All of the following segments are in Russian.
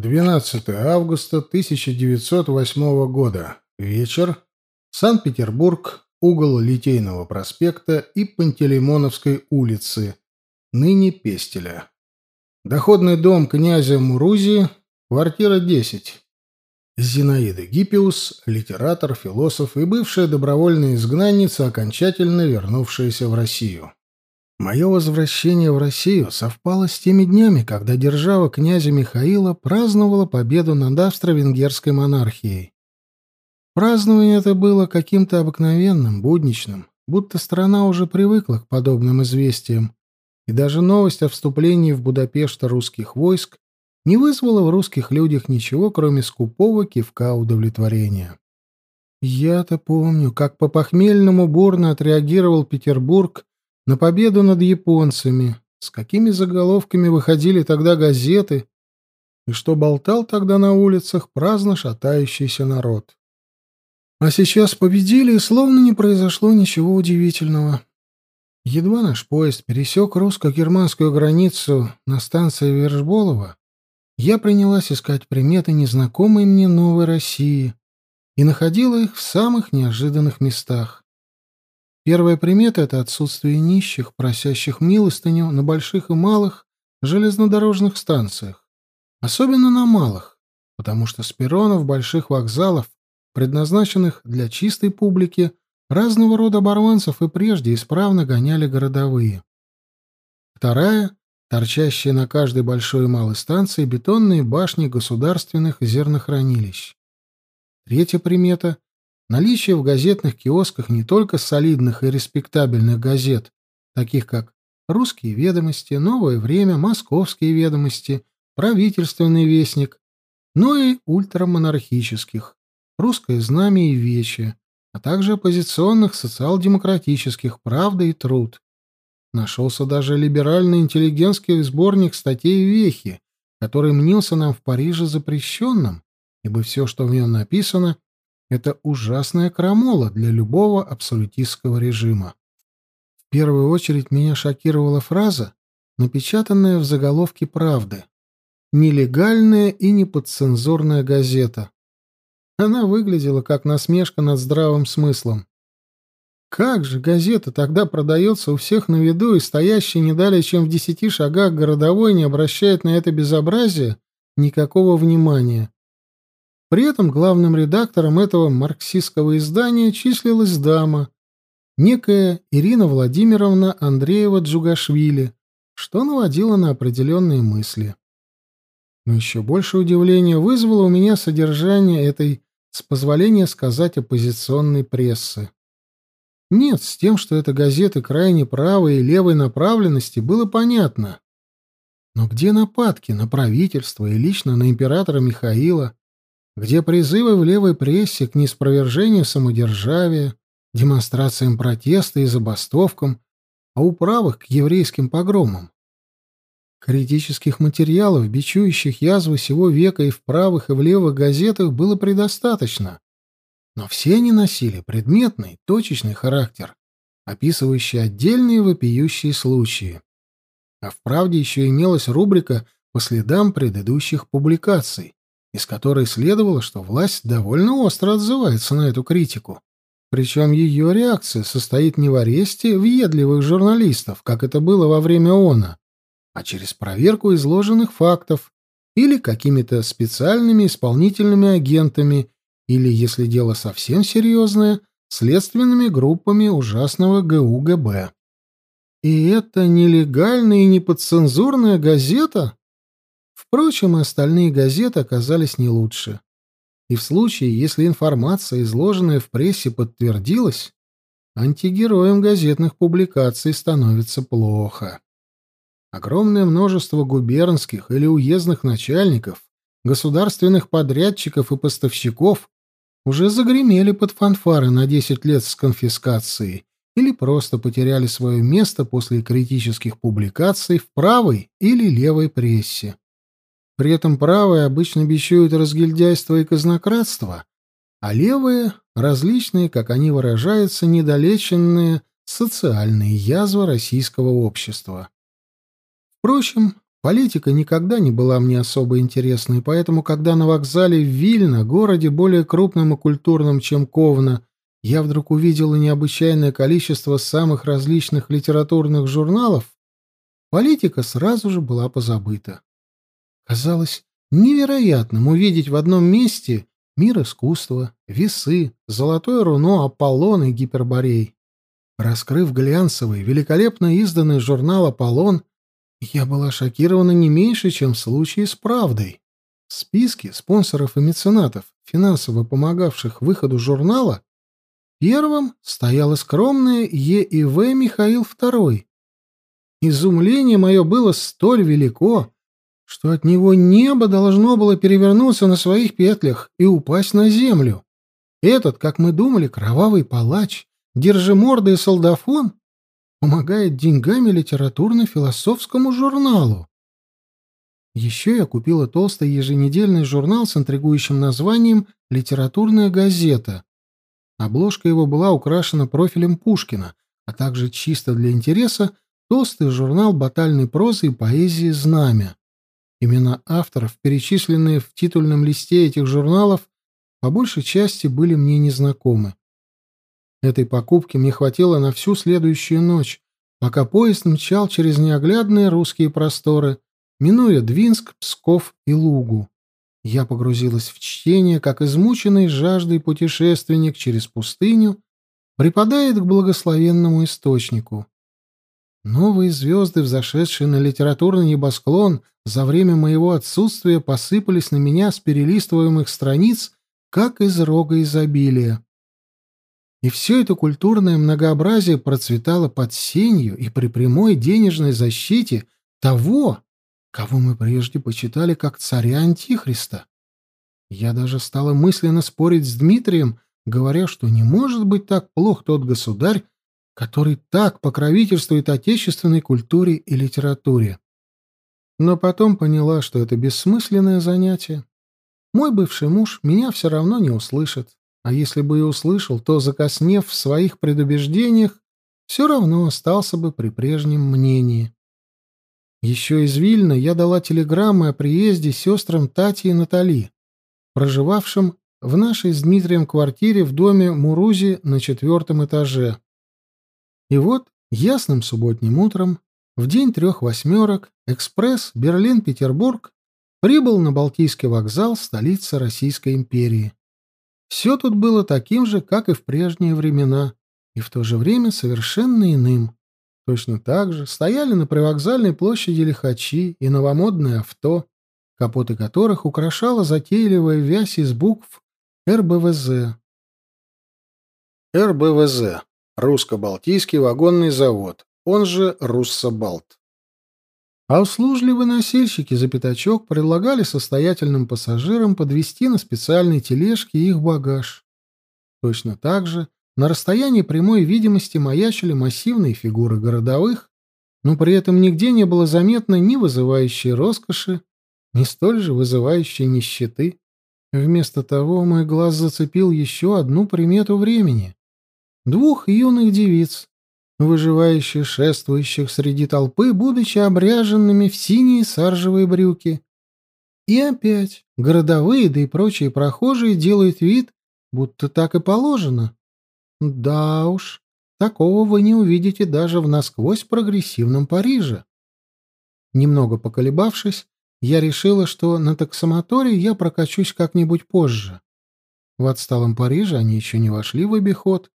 12 августа 1908 года. Вечер. Санкт-Петербург. Угол Литейного проспекта и Пантелеймоновской улицы. Ныне Пестеля. Доходный дом князя Мурузи. Квартира 10. Зинаида Гиппиус, литератор, философ и бывшая добровольная изгнанница, окончательно вернувшаяся в Россию. Мое возвращение в Россию совпало с теми днями, когда держава князя Михаила праздновала победу над австро-венгерской монархией. Празднование это было каким-то обыкновенным, будничным, будто страна уже привыкла к подобным известиям, и даже новость о вступлении в Будапешт русских войск не вызвала в русских людях ничего, кроме скупого кивка удовлетворения. Я-то помню, как по похмельному бурно отреагировал Петербург на победу над японцами, с какими заголовками выходили тогда газеты, и что болтал тогда на улицах праздно шатающийся народ. А сейчас победили, и словно не произошло ничего удивительного. Едва наш поезд пересек русско-германскую границу на станции Вершболова, я принялась искать приметы незнакомой мне новой России и находила их в самых неожиданных местах. Первая примета — это отсутствие нищих, просящих милостыню на больших и малых железнодорожных станциях. Особенно на малых, потому что с перронов больших вокзалов, предназначенных для чистой публики, разного рода оборванцев и прежде исправно гоняли городовые. Вторая — торчащие на каждой большой и малой станции бетонные башни государственных зернохранилищ. Третья примета — Наличие в газетных киосках не только солидных и респектабельных газет, таких как «Русские ведомости», «Новое время», «Московские ведомости», «Правительственный вестник», но и ультрамонархических «Русское знамя» и «Вече», а также оппозиционных социал-демократических «Правда» и «Труд». Нашелся даже либеральный интеллигентский сборник статей Вехи, который мнился нам в Париже запрещенным, ибо все, что в нем написано, это ужасная крамола для любого абсолютистского режима. В первую очередь меня шокировала фраза, напечатанная в заголовке «Правды». «Нелегальная и неподцензурная газета». Она выглядела как насмешка над здравым смыслом. Как же газета тогда продается у всех на виду, и стоящий не далее, чем в десяти шагах городовой не обращает на это безобразие никакого внимания. При этом главным редактором этого марксистского издания числилась дама, некая Ирина Владимировна Андреева-Джугашвили, что наводило на определенные мысли. Но еще больше удивления вызвало у меня содержание этой, с позволения сказать, оппозиционной прессы. Нет, с тем, что это газеты крайне правой и левой направленности, было понятно. Но где нападки на правительство и лично на императора Михаила? Где призывы в левой прессе к неспровержению самодержавия, демонстрациям протеста и забастовкам, а у правых к еврейским погромам. Критических материалов, бичующих язвы сего века и в правых, и в левых газетах было предостаточно, но все они носили предметный, точечный характер, описывающий отдельные вопиющие случаи. А в «Правде» еще имелась рубрика по следам предыдущих публикаций, из которой следовало, что власть довольно остро отзывается на эту критику. Причем ее реакция состоит не в аресте въедливых журналистов, как это было во время ООНа, а через проверку изложенных фактов или какими-то специальными исполнительными агентами, или, если дело совсем серьезное, следственными группами ужасного ГУГБ. И это нелегальная и неподцензурная газета? Впрочем, остальные газеты оказались не лучше. И в случае, если информация, изложенная в прессе, подтвердилась, антигероем газетных публикаций становится плохо. Огромное множество губернских или уездных начальников, государственных подрядчиков и поставщиков уже загремели под фанфары на 10 лет с конфискацией или просто потеряли свое место после критических публикаций в правой или левой прессе. При этом правые обычно бичуют разгильдяйство и казнократство, а левые — различные, как они выражаются, недолеченные социальные язвы российского общества. Впрочем, Политика никогда не была мне особо интересной, поэтому, когда на вокзале в Вильно, городе более крупном и культурном, чем Ковна, я вдруг увидела необычайное количество самых различных литературных журналов, политика сразу же была позабыта. Казалось невероятным увидеть в одном месте мир искусства, весы, золотое руно, Аполлон и Гиперборей. Раскрыв глянцевый, великолепно изданный журнал «Аполлон», я была шокирована не меньше, чем в случае с «Правдой». В списке спонсоров и меценатов, финансово помогавших выходу журнала, первым стояло скромное Е. и В. Михаил II. Изумление мое было столь велико, что от него небо должно было перевернуться на своих петлях и упасть на землю. Этот, как мы думали, кровавый палач, держиморда и солдафон, помогает деньгами литературно-философскому журналу. Еще я купила толстый еженедельный журнал с интригующим названием «Литературная газета». Обложка его была украшена профилем Пушкина, а также чисто для интереса толстый журнал батальной прозы и поэзии «Знамя». Имена авторов, перечисленные в титульном листе этих журналов, по большей части были мне незнакомы. Этой покупки мне хватило на всю следующую ночь, пока поезд мчал через неоглядные русские просторы, минуя Двинск, Псков и Лугу. Я погрузилась в чтение, как измученный жаждой путешественник через пустыню припадает к благословенному источнику. Новые звезды, взошедшие на литературный небосклон, за время моего отсутствия посыпались на меня с перелистываемых страниц, как из рога изобилия. И все это культурное многообразие процветало под сенью и при прямой денежной защите того, кого мы прежде почитали как царя Антихриста. Я даже стала мысленно спорить с Дмитрием, говоря, что не может быть так плох тот государь, который так покровительствует отечественной культуре и литературе. Но потом поняла, что это бессмысленное занятие. Мой бывший муж меня все равно не услышит. А если бы и услышал, то, закоснев в своих предубеждениях, все равно остался бы при прежнем мнении. Еще из Вильна я дала телеграммы о приезде сестрам Тати и Натали, проживавшим в нашей с Дмитрием квартире в доме Мурузи на четвертом этаже. И вот ясным субботним утром, в день трех восьмерок, экспресс Берлин-Петербург прибыл на Балтийский вокзал столицы Российской империи. Все тут было таким же, как и в прежние времена, и в то же время совершенно иным. Точно так же стояли на привокзальной площади лихачи и новомодные авто, капоты которых украшала затейливая вязь из букв РБВЗ. РБВЗ — Русско-Балтийский вагонный завод, он же Руссобалт а услужливые носильщики за пятачок предлагали состоятельным пассажирам подвести на специальной тележке их багаж. Точно так же на расстоянии прямой видимости маячили массивные фигуры городовых, но при этом нигде не было заметно ни вызывающей роскоши, ни столь же вызывающей нищеты. Вместо того мой глаз зацепил еще одну примету времени. Двух юных девиц, выживающих шествующих среди толпы, будучи обряженными в синие саржевые брюки. И опять городовые, да и прочие прохожие делают вид, будто так и положено. Да уж, такого вы не увидите даже в насквозь прогрессивном Париже. Немного поколебавшись, я решила, что на таксомоторе я прокачусь как-нибудь позже. В отсталом Париже они еще не вошли в обиход,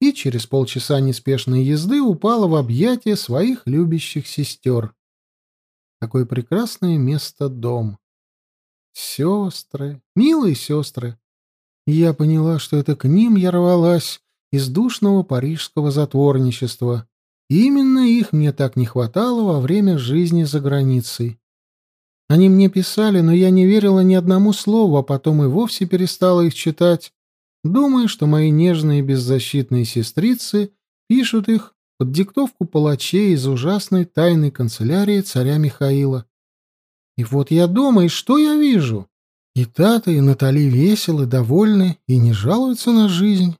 и через полчаса неспешной езды упала в объятия своих любящих сестер. Какое прекрасное место дом. Сестры, милые сестры. я поняла, что это к ним я рвалась из душного парижского затворничества. Именно их мне так не хватало во время жизни за границей. Они мне писали, но я не верила ни одному слову, а потом и вовсе перестала их читать думая, что мои нежные беззащитные сестрицы пишут их под диктовку палачей из ужасной тайной канцелярии царя Михаила. И вот я дома, и что я вижу? И Тата, и Натали веселы, довольны и не жалуются на жизнь.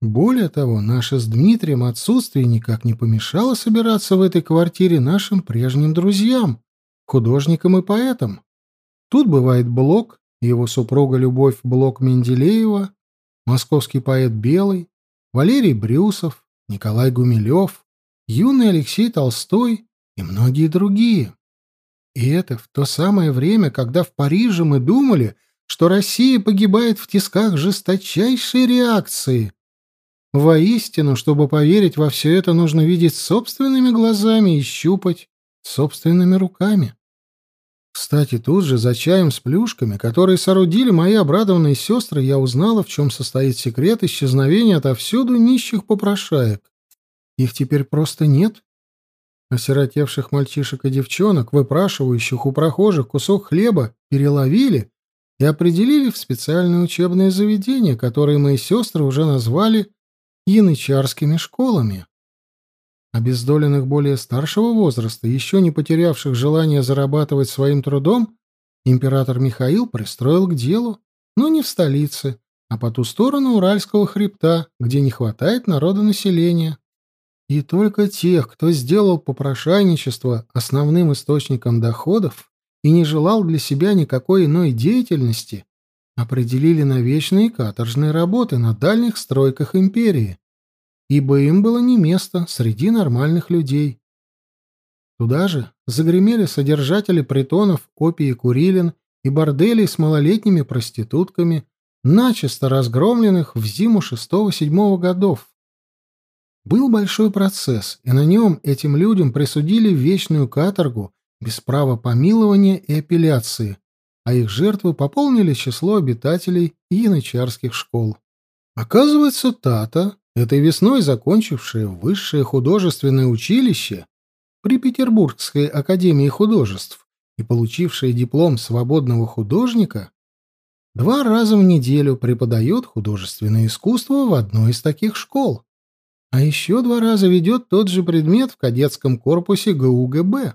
Более того, наше с Дмитрием отсутствие никак не помешало собираться в этой квартире нашим прежним друзьям, художником и поэтом. Тут бывает Блок, его супруга Любовь Блок Менделеева, московский поэт Белый, Валерий Брюсов, Николай Гумилев, юный Алексей Толстой и многие другие. И это в то самое время, когда в Париже мы думали, что Россия погибает в тисках жесточайшей реакции. Воистину, чтобы поверить во все это, нужно видеть собственными глазами и щупать собственными руками. Кстати, тут же за чаем с плюшками, которые соорудили мои обрадованные сестры, я узнала, в чем состоит секрет исчезновения отовсюду нищих попрошаек. Их теперь просто нет. Осиротевших мальчишек и девчонок, выпрашивающих у прохожих кусок хлеба, переловили и определили в специальное учебное заведение, которое мои сестры уже назвали янычарскими школами. Обездоленных более старшего возраста, еще не потерявших желание зарабатывать своим трудом, император Михаил пристроил к делу, но не в столице, а по ту сторону Уральского хребта, где не хватает народонаселения. И только тех, кто сделал попрошайничество основным источником доходов и не желал для себя никакой иной деятельности, определили на вечные каторжные работы на дальних стройках империи, ибо им было не место среди нормальных людей. Туда же загремели содержатели притонов опии Курилин и борделей с малолетними проститутками, начисто разгромленных в зиму шестого-седьмого годов. Был большой процесс, и на нем этим людям присудили вечную каторгу без права помилования и апелляции, а их жертвы пополнили число обитателей янычарских школ. Оказывается, Тата, этой весной закончившая высшее художественное училище при Петербургской академии художеств и получившая диплом свободного художника, два раза в неделю преподает художественное искусство в одной из таких школ. А еще два раза ведет тот же предмет в кадетском корпусе ГУГБ,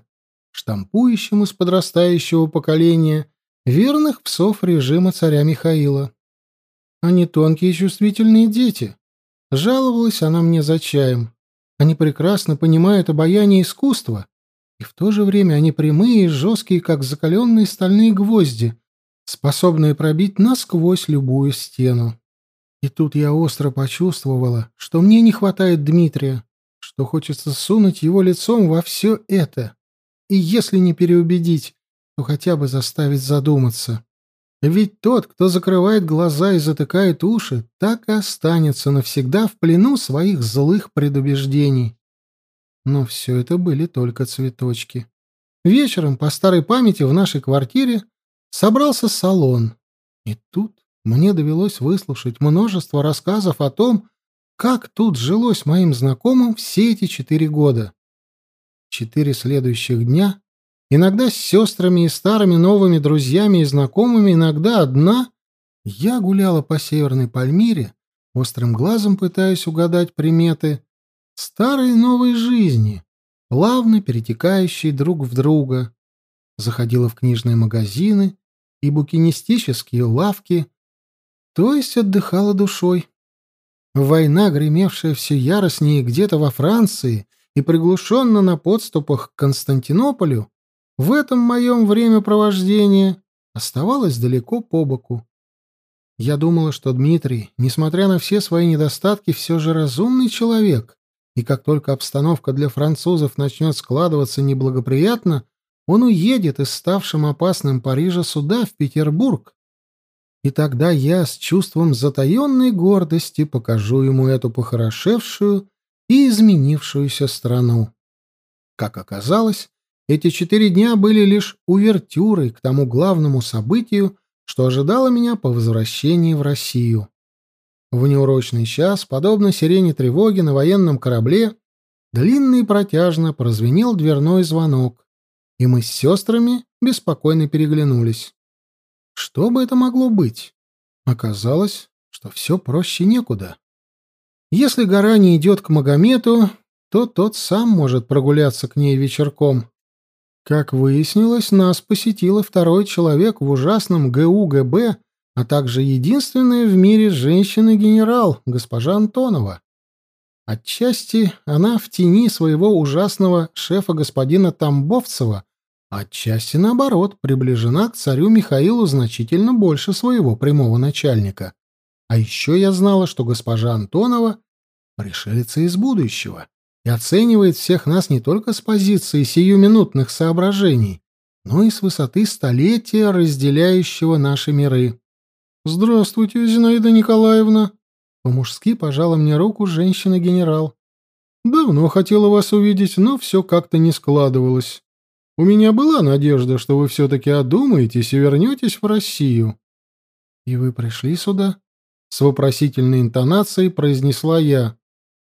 штампующем из подрастающего поколения верных псов режима царя Михаила. Они тонкие и чувствительные дети. Жаловалась она мне за чаем. Они прекрасно понимают обаяние искусства, и в то же время они прямые и жесткие, как закаленные стальные гвозди, способные пробить насквозь любую стену. И тут я остро почувствовала, что мне не хватает Дмитрия, что хочется сунуть его лицом во все это. И если не переубедить, то хотя бы заставить задуматься. Ведь тот, кто закрывает глаза и затыкает уши, так и останется навсегда в плену своих злых предубеждений. Но все это были только цветочки. Вечером, по старой памяти, в нашей квартире собрался салон. И тут мне довелось выслушать множество рассказов о том, как тут жилось моим знакомым все эти четыре года. Четыре следующих дня, иногда с сестрами и старыми новыми друзьями и знакомыми, иногда одна, я гуляла по Северной Пальмире, острым глазом пытаясь угадать приметы старой и новой жизни, плавно перетекающей друг в друга. Заходила в книжные магазины и букинистические лавки, то есть отдыхала душой. Война, гремевшая все яростнее где-то во Франции и приглушенно на подступах к Константинополю, в этом моем времяпровождении оставалась далеко по боку. Я думала, что Дмитрий, несмотря на все свои недостатки, все же разумный человек, и как только обстановка для французов начнет складываться неблагоприятно, он уедет из ставшим опасным Парижа сюда, в Петербург, и тогда я с чувством затаенной гордости покажу ему эту похорошевшую и изменившуюся страну. Как оказалось, эти четыре дня были лишь увертюрой к тому главному событию, что ожидало меня по возвращении в Россию. В неурочный час, подобно сирене тревоги на военном корабле, длинно и протяжно прозвенел дверной звонок, и мы с сестрами беспокойно переглянулись. Что бы это могло быть? Оказалось, что все проще некуда. Если гора не идет к Магомету, то тот сам может прогуляться к ней вечерком. Как выяснилось, нас посетила второй человек в ужасном ГУГБ, а также единственная в мире женщина-генерал, госпожа Антонова. Отчасти она в тени своего ужасного шефа господина Тамбовцева Отчасти наоборот, приближена к царю Михаилу значительно больше своего прямого начальника. А еще я знала, что госпожа Антонова — пришелица из будущего и оценивает всех нас не только с позиции сиюминутных соображений, но и с высоты столетия, разделяющего наши миры. «Здравствуйте, Зинаида Николаевна!» По-мужски пожала мне руку женщина-генерал. «Давно хотела вас увидеть, но все как-то не складывалось. У меня была надежда, что вы все-таки одумаетесь и вернетесь в Россию». «И вы пришли сюда?» С вопросительной интонацией произнесла я.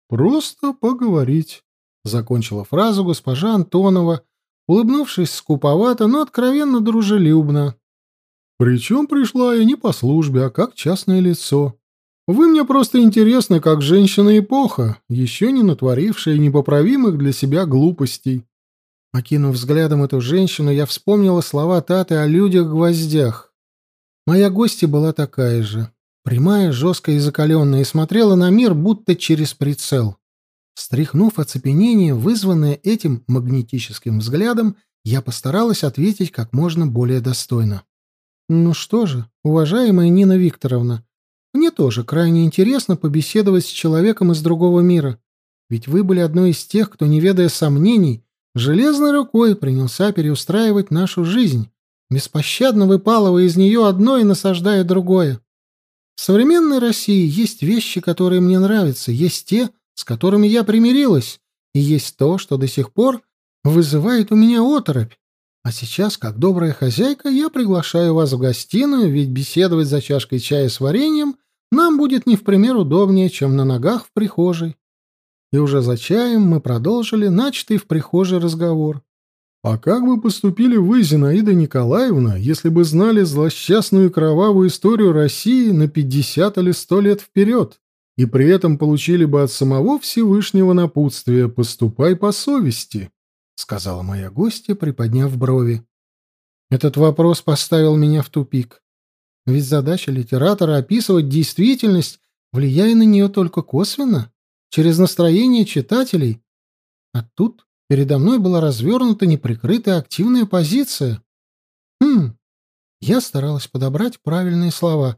«Просто поговорить», — закончила фразу госпожа Антонова, улыбнувшись скуповато, но откровенно дружелюбно. «Причем пришла я не по службе, а как частное лицо. Вы мне просто интересны, как женщина-эпоха, еще не натворившая непоправимых для себя глупостей». Окинув взглядом эту женщину, я вспомнила слова Таты о людях-гвоздях. Моя гостья была такая же, прямая, жесткая и закаленная, и смотрела на мир будто через прицел. Стряхнув оцепенение, вызванное этим магнетическим взглядом, я постаралась ответить как можно более достойно. «Ну что же, уважаемая Нина Викторовна, мне тоже крайне интересно побеседовать с человеком из другого мира, ведь вы были одной из тех, кто, не ведая сомнений, железной рукой принялся переустраивать нашу жизнь, беспощадно выпалывая из нее одно и насаждая другое. В современной России есть вещи, которые мне нравятся, есть те, с которыми я примирилась, и есть то, что до сих пор вызывает у меня оторопь. А сейчас, как добрая хозяйка, я приглашаю вас в гостиную, ведь беседовать за чашкой чая с вареньем нам будет не в пример удобнее, чем на ногах в прихожей. И уже за чаем мы продолжили начатый в прихожей разговор. А как бы поступили вы, Зинаида Николаевна, если бы знали злосчастную кровавую историю России на пятьдесят или сто лет вперед? и при этом получили бы от самого Всевышнего напутствия «поступай по совести», — сказала моя гостья, приподняв брови. Этот вопрос поставил меня в тупик. Ведь задача литератора — описывать действительность, влияя на нее только косвенно, через настроение читателей. А тут передо мной была развернута неприкрытая активная позиция. Хм, я старалась подобрать правильные слова.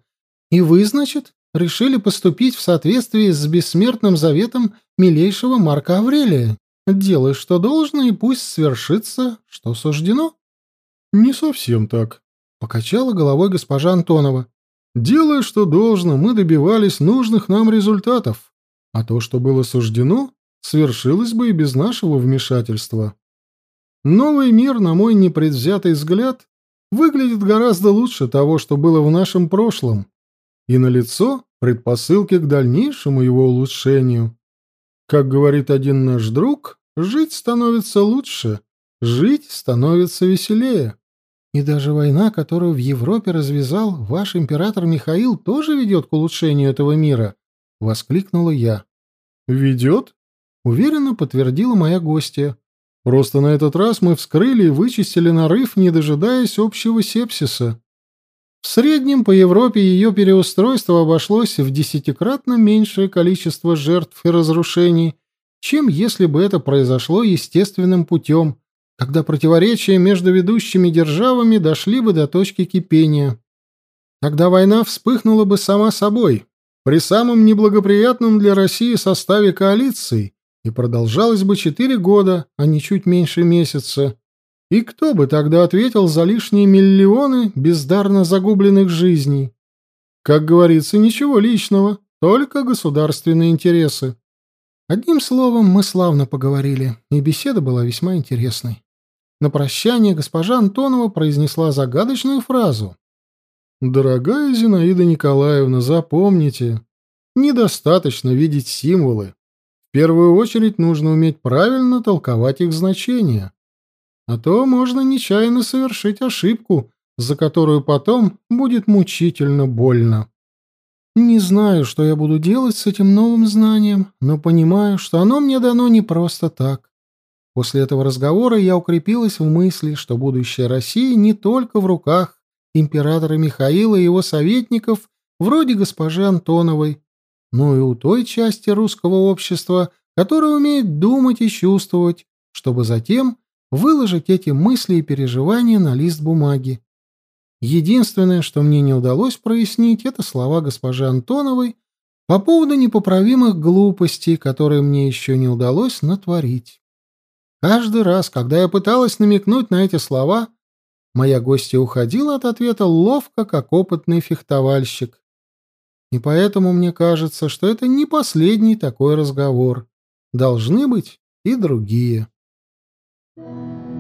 И вы, значит, решили поступить в соответствии с бессмертным заветом милейшего Марка Аврелия. Делай, что должно, и пусть свершится, что суждено. — Не совсем так, — покачала головой госпожа Антонова. — Делая, что должно, мы добивались нужных нам результатов, а то, что было суждено, свершилось бы и без нашего вмешательства. Новый мир, на мой непредвзятый взгляд, выглядит гораздо лучше того, что было в нашем прошлом, и налицо предпосылки к дальнейшему его улучшению. Как говорит один наш друг, жить становится лучше, жить становится веселее. И даже война, которую в Европе развязал ваш император Михаил, тоже ведет к улучшению этого мира, — воскликнула я. «Ведет?» — уверенно подтвердила моя гостья. «Просто на этот раз мы вскрыли и вычистили нарыв, не дожидаясь общего сепсиса. В среднем по Европе ее переустройство обошлось в десятикратно меньшее количество жертв и разрушений, чем если бы это произошло естественным путем, когда противоречия между ведущими державами дошли бы до точки кипения. Тогда война вспыхнула бы сама собой, при самом неблагоприятном для России составе коалиции, и продолжалась бы четыре года, а не чуть меньше месяца. И кто бы тогда ответил за лишние миллионы бездарно загубленных жизней? Как говорится, ничего личного, только государственные интересы. Одним словом, мы славно поговорили, и беседа была весьма интересной. На прощание госпожа Антонова произнесла загадочную фразу. «Дорогая Зинаида Николаевна, запомните, недостаточно видеть символы. Первую очередь нужно уметь правильно толковать их значение. А то можно нечаянно совершить ошибку, за которую потом будет мучительно больно. Не знаю, что я буду делать с этим новым знанием, но понимаю, что оно мне дано не просто так. После этого разговора я укрепилась в мысли, что будущее России не только в руках императора Михаила и его советников, вроде госпожи Антоновой, но и у той части русского общества, которая умеет думать и чувствовать, чтобы затем выложить эти мысли и переживания на лист бумаги. Единственное, что мне не удалось прояснить, это слова госпожи Антоновой по поводу непоправимых глупостей, которые мне еще не удалось натворить. Каждый раз, когда я пыталась намекнуть на эти слова, моя гостья уходила от ответа ловко, как опытный фехтовальщик. И поэтому мне кажется, что это не последний такой разговор. Должны быть и другие. Thank you.